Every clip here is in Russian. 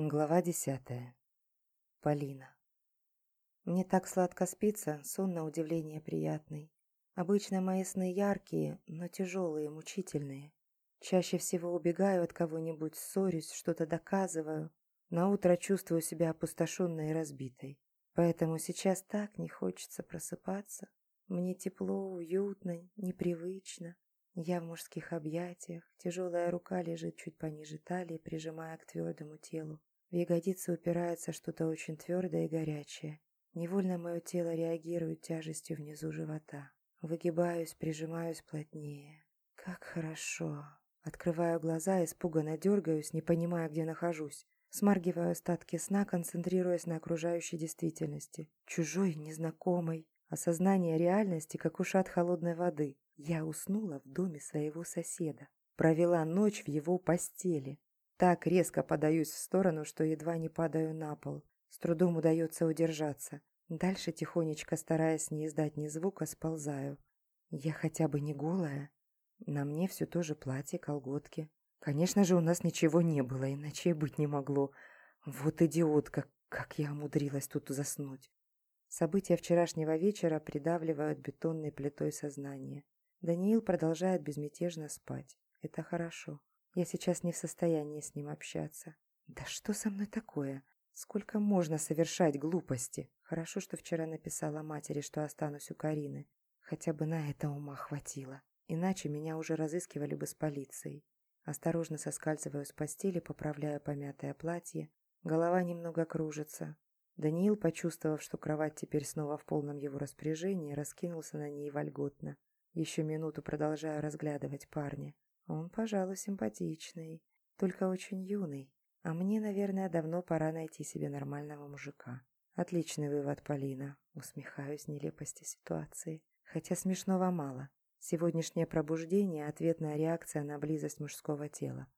Глава десятая. Полина. Мне так сладко спится, сон на удивление приятный. Обычно мои сны яркие, но тяжелые, мучительные. Чаще всего убегаю от кого-нибудь, ссорюсь, что-то доказываю. На утро чувствую себя опустошенной и разбитой. Поэтому сейчас так не хочется просыпаться. Мне тепло, уютно, непривычно. Я в мужских объятиях, тяжелая рука лежит чуть пониже талии, прижимая к твердому телу. В ягодицы упирается что-то очень твердое и горячее. Невольно мое тело реагирует тяжестью внизу живота. Выгибаюсь, прижимаюсь плотнее. Как хорошо. Открываю глаза, испуганно дергаюсь, не понимая, где нахожусь. Смаргиваю остатки сна, концентрируясь на окружающей действительности. Чужой, незнакомой. Осознание реальности, как ушат холодной воды. Я уснула в доме своего соседа. Провела ночь в его постели. Так резко подаюсь в сторону, что едва не падаю на пол. С трудом удается удержаться. Дальше тихонечко, стараясь не издать ни звука, сползаю. Я хотя бы не голая. На мне все тоже платье, колготки. Конечно же, у нас ничего не было, иначе и быть не могло. Вот идиотка, как я умудрилась тут заснуть. События вчерашнего вечера придавливают бетонной плитой сознание. Даниил продолжает безмятежно спать. Это хорошо. Я сейчас не в состоянии с ним общаться. Да что со мной такое? Сколько можно совершать глупости? Хорошо, что вчера написала матери, что останусь у Карины. Хотя бы на это ума хватило. Иначе меня уже разыскивали бы с полицией. Осторожно соскальзываю с постели, поправляю помятое платье. Голова немного кружится. Даниил, почувствовав, что кровать теперь снова в полном его распоряжении, раскинулся на ней вольготно. Еще минуту продолжаю разглядывать парня. Он, пожалуй, симпатичный, только очень юный. А мне, наверное, давно пора найти себе нормального мужика. Отличный вывод, Полина. Усмехаюсь нелепости ситуации. Хотя смешного мало. Сегодняшнее пробуждение – ответная реакция на близость мужского тела.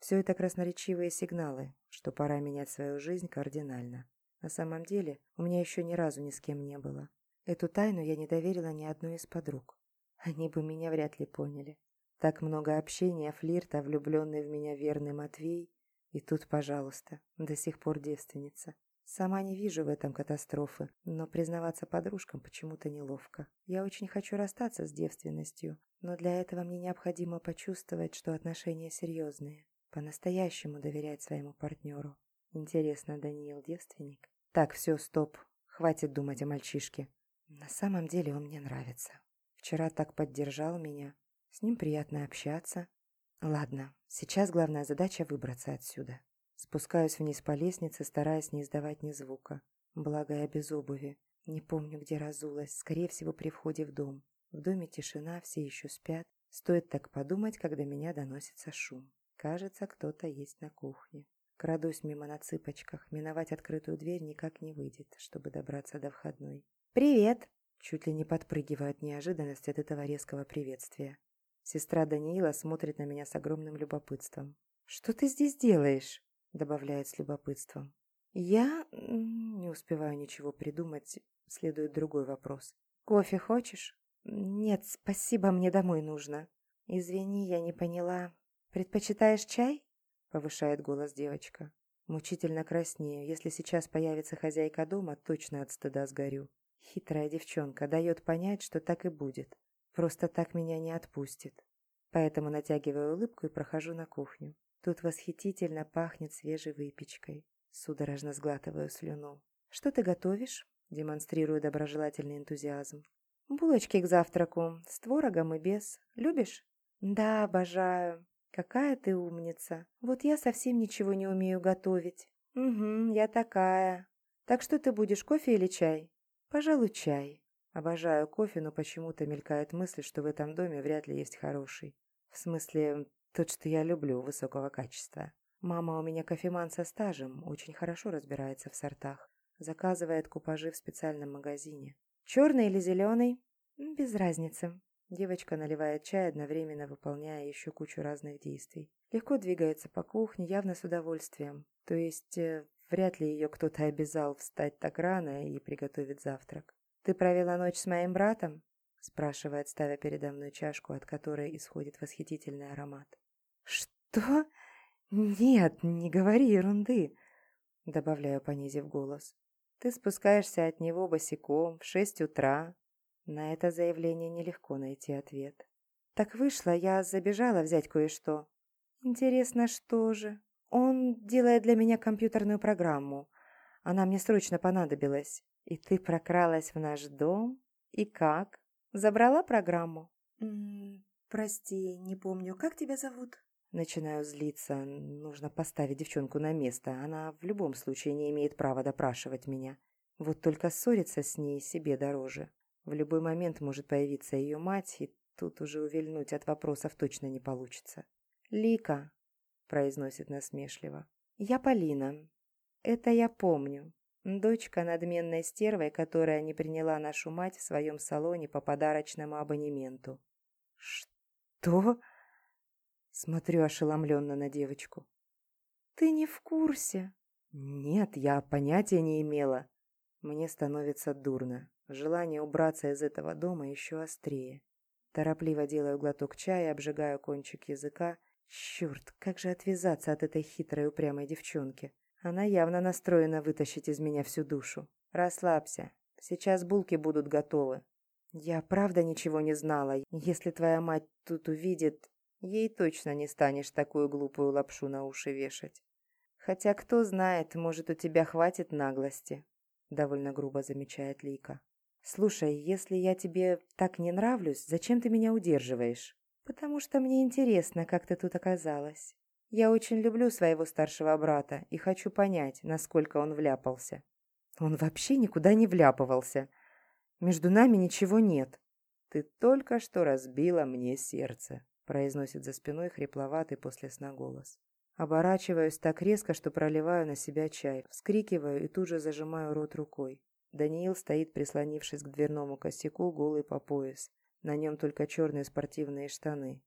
Все это красноречивые сигналы, что пора менять свою жизнь кардинально. На самом деле, у меня еще ни разу ни с кем не было. Эту тайну я не доверила ни одной из подруг. Они бы меня вряд ли поняли. Так много общения, флирта, влюбленный в меня верный Матвей. И тут, пожалуйста, до сих пор девственница. Сама не вижу в этом катастрофы, но признаваться подружкам почему-то неловко. Я очень хочу расстаться с девственностью, но для этого мне необходимо почувствовать, что отношения серьезные. По-настоящему доверять своему партнеру. Интересно, Даниил девственник? Так, все, стоп. Хватит думать о мальчишке. На самом деле он мне нравится. Вчера так поддержал меня, с ним приятно общаться. Ладно, сейчас главная задача выбраться отсюда. Спускаюсь вниз по лестнице, стараясь не издавать ни звука. Благо я без обуви. Не помню, где разулась. Скорее всего, при входе в дом. В доме тишина, все еще спят. Стоит так подумать, когда меня доносится шум. Кажется, кто-то есть на кухне. Крадусь мимо на цыпочках. Миновать открытую дверь никак не выйдет, чтобы добраться до входной. «Привет!» Чуть ли не подпрыгиваю от неожиданности от этого резкого приветствия. Сестра Даниила смотрит на меня с огромным любопытством. «Что ты здесь делаешь?» – добавляет с любопытством. «Я...» – не успеваю ничего придумать, следует другой вопрос. «Кофе хочешь?» «Нет, спасибо, мне домой нужно». «Извини, я не поняла. Предпочитаешь чай?» – повышает голос девочка. Мучительно краснею. Если сейчас появится хозяйка дома, точно от стыда сгорю. Хитрая девчонка дает понять, что так и будет. Просто так меня не отпустит. Поэтому натягиваю улыбку и прохожу на кухню. Тут восхитительно пахнет свежей выпечкой. Судорожно сглатываю слюну. «Что ты готовишь?» Демонстрирую доброжелательный энтузиазм. «Булочки к завтраку, с творогом и без. Любишь?» «Да, обожаю. Какая ты умница. Вот я совсем ничего не умею готовить». «Угу, я такая. Так что ты будешь, кофе или чай?» «Пожалуй, чай. Обожаю кофе, но почему-то мелькает мысль, что в этом доме вряд ли есть хороший. В смысле, тот, что я люблю, высокого качества. Мама у меня кофеман со стажем, очень хорошо разбирается в сортах. Заказывает купажи в специальном магазине. Черный или зеленый? Без разницы. Девочка наливает чай, одновременно выполняя еще кучу разных действий. Легко двигается по кухне, явно с удовольствием. То есть, э, вряд ли ее кто-то обязал встать так рано и приготовить завтрак. «Ты провела ночь с моим братом?» – спрашивает, ставя передо мной чашку, от которой исходит восхитительный аромат. «Что? Нет, не говори ерунды. добавляю, понизив голос. Ты спускаешься от него босиком в шесть утра. На это заявление нелегко найти ответ. Так вышло, я забежала взять кое-что. Интересно, что же? Он делает для меня компьютерную программу. Она мне срочно понадобилась. И ты прокралась в наш дом? И как? Забрала программу? М -м, прости, не помню, как тебя зовут? Начинаю злиться. Нужно поставить девчонку на место. Она в любом случае не имеет права допрашивать меня. Вот только ссориться с ней себе дороже. В любой момент может появиться ее мать, и тут уже увильнуть от вопросов точно не получится. «Лика», — произносит насмешливо, — «я Полина. Это я помню. Дочка надменной стервой, которая не приняла нашу мать в своем салоне по подарочному абонементу». «Что?» Смотрю ошеломленно на девочку. «Ты не в курсе?» «Нет, я понятия не имела». Мне становится дурно. Желание убраться из этого дома еще острее. Торопливо делаю глоток чая, обжигаю кончик языка. Черт, как же отвязаться от этой хитрой упрямой девчонки? Она явно настроена вытащить из меня всю душу. Расслабься. Сейчас булки будут готовы. Я правда ничего не знала. Если твоя мать тут увидит, ей точно не станешь такую глупую лапшу на уши вешать. Хотя, кто знает, может, у тебя хватит наглости, довольно грубо замечает Лика. «Слушай, если я тебе так не нравлюсь, зачем ты меня удерживаешь?» «Потому что мне интересно, как ты тут оказалась. Я очень люблю своего старшего брата и хочу понять, насколько он вляпался». «Он вообще никуда не вляпывался. Между нами ничего нет». «Ты только что разбила мне сердце», — произносит за спиной хрипловатый после сна голос. Оборачиваюсь так резко, что проливаю на себя чай, вскрикиваю и тут же зажимаю рот рукой. Даниил стоит, прислонившись к дверному косяку, голый по пояс. На нем только черные спортивные штаны.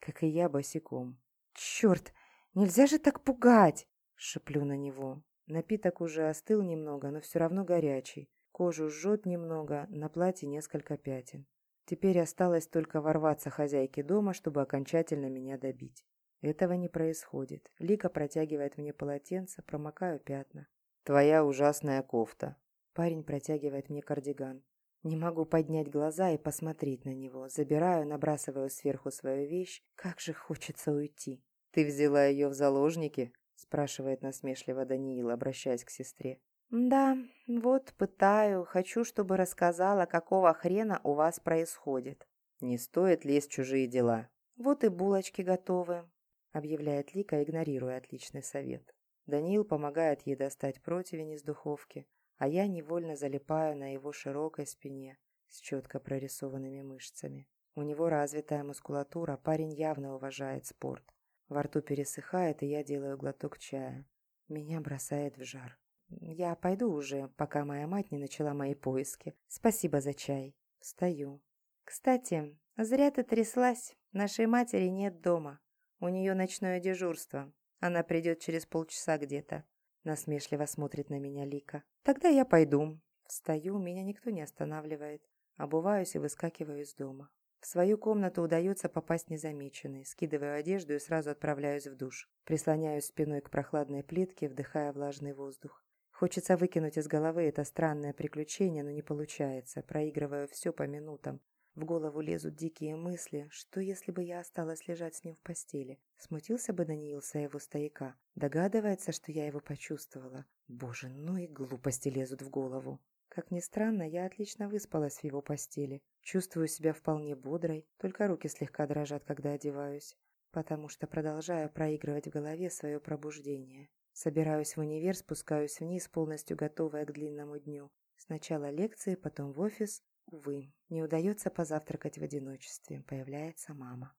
Как и я босиком. «Черт! Нельзя же так пугать!» Шиплю на него. Напиток уже остыл немного, но все равно горячий. Кожу жжет немного, на платье несколько пятен. Теперь осталось только ворваться хозяйке дома, чтобы окончательно меня добить. Этого не происходит. Лика протягивает мне полотенце, промокаю пятна. «Твоя ужасная кофта», Парень протягивает мне кардиган. Не могу поднять глаза и посмотреть на него. Забираю, набрасываю сверху свою вещь. Как же хочется уйти. «Ты взяла ее в заложники?» спрашивает насмешливо Даниил, обращаясь к сестре. «Да, вот пытаю. Хочу, чтобы рассказала, какого хрена у вас происходит». «Не стоит лезть в чужие дела». «Вот и булочки готовы», объявляет Лика, игнорируя отличный совет. Даниил помогает ей достать противень из духовки а я невольно залипаю на его широкой спине с четко прорисованными мышцами. У него развитая мускулатура, парень явно уважает спорт. Во рту пересыхает, и я делаю глоток чая. Меня бросает в жар. Я пойду уже, пока моя мать не начала мои поиски. Спасибо за чай. Встаю. Кстати, зря ты тряслась. Нашей матери нет дома. У нее ночное дежурство. Она придет через полчаса где-то. Насмешливо смотрит на меня Лика. Тогда я пойду. Встаю, меня никто не останавливает. Обуваюсь и выскакиваю из дома. В свою комнату удается попасть незамеченной. Скидываю одежду и сразу отправляюсь в душ. Прислоняюсь спиной к прохладной плитке, вдыхая влажный воздух. Хочется выкинуть из головы это странное приключение, но не получается. Проигрываю все по минутам. В голову лезут дикие мысли, что если бы я осталась лежать с ним в постели? Смутился бы Даниил своего стояка? Догадывается, что я его почувствовала? Боже, ну и глупости лезут в голову. Как ни странно, я отлично выспалась в его постели. Чувствую себя вполне бодрой, только руки слегка дрожат, когда одеваюсь, потому что продолжаю проигрывать в голове свое пробуждение. Собираюсь в универ, спускаюсь вниз, полностью готовая к длинному дню. Сначала лекции, потом в офис, Увы, не удается позавтракать в одиночестве. Появляется мама.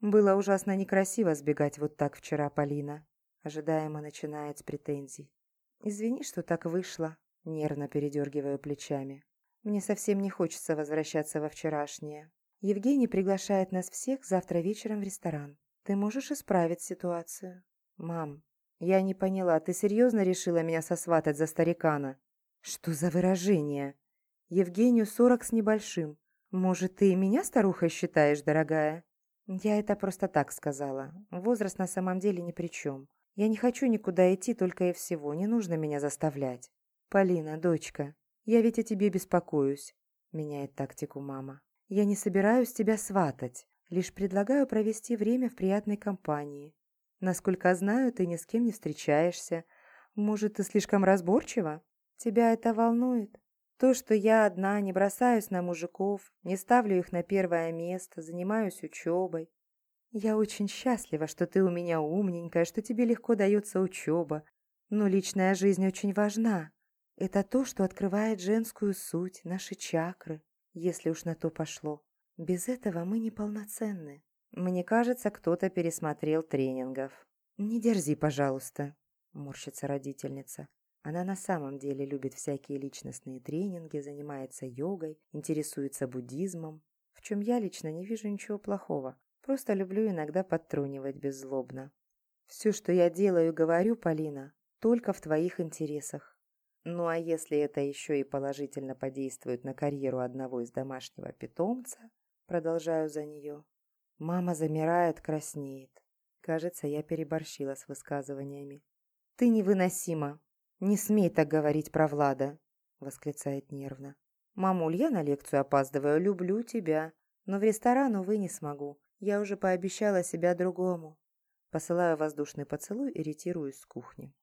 Было ужасно некрасиво сбегать вот так вчера, Полина. Ожидаемо начинает с претензий. Извини, что так вышло. Нервно передергиваю плечами. Мне совсем не хочется возвращаться во вчерашнее. Евгений приглашает нас всех завтра вечером в ресторан. Ты можешь исправить ситуацию? Мам, я не поняла, ты серьезно решила меня сосватать за старикана? Что за выражение? Евгению сорок с небольшим. Может, ты и меня старухой считаешь, дорогая?» Я это просто так сказала. Возраст на самом деле ни при чем. Я не хочу никуда идти только и всего, не нужно меня заставлять. Полина, дочка, я ведь о тебе беспокоюсь, меняет тактику мама. Я не собираюсь тебя сватать, лишь предлагаю провести время в приятной компании. Насколько знаю, ты ни с кем не встречаешься. Может, ты слишком разборчива? Тебя это волнует? То, что я одна, не бросаюсь на мужиков, не ставлю их на первое место, занимаюсь учебой. Я очень счастлива, что ты у меня умненькая, что тебе легко дается учеба. Но личная жизнь очень важна. Это то, что открывает женскую суть, наши чакры, если уж на то пошло. Без этого мы неполноценны. Мне кажется, кто-то пересмотрел тренингов. Не дерзи, пожалуйста, морщится родительница. Она на самом деле любит всякие личностные тренинги, занимается йогой, интересуется буддизмом, в чем я лично не вижу ничего плохого. Просто люблю иногда подтрунивать беззлобно. Все, что я делаю и говорю, Полина, только в твоих интересах. Ну а если это еще и положительно подействует на карьеру одного из домашнего питомца, продолжаю за нее. Мама замирает, краснеет. Кажется, я переборщила с высказываниями. «Ты невыносима!» «Не смей так говорить про Влада», — восклицает нервно. «Мамуль, я на лекцию опаздываю, люблю тебя, но в ресторан, увы, не смогу. Я уже пообещала себя другому». Посылаю воздушный поцелуй и ретируюсь с кухни.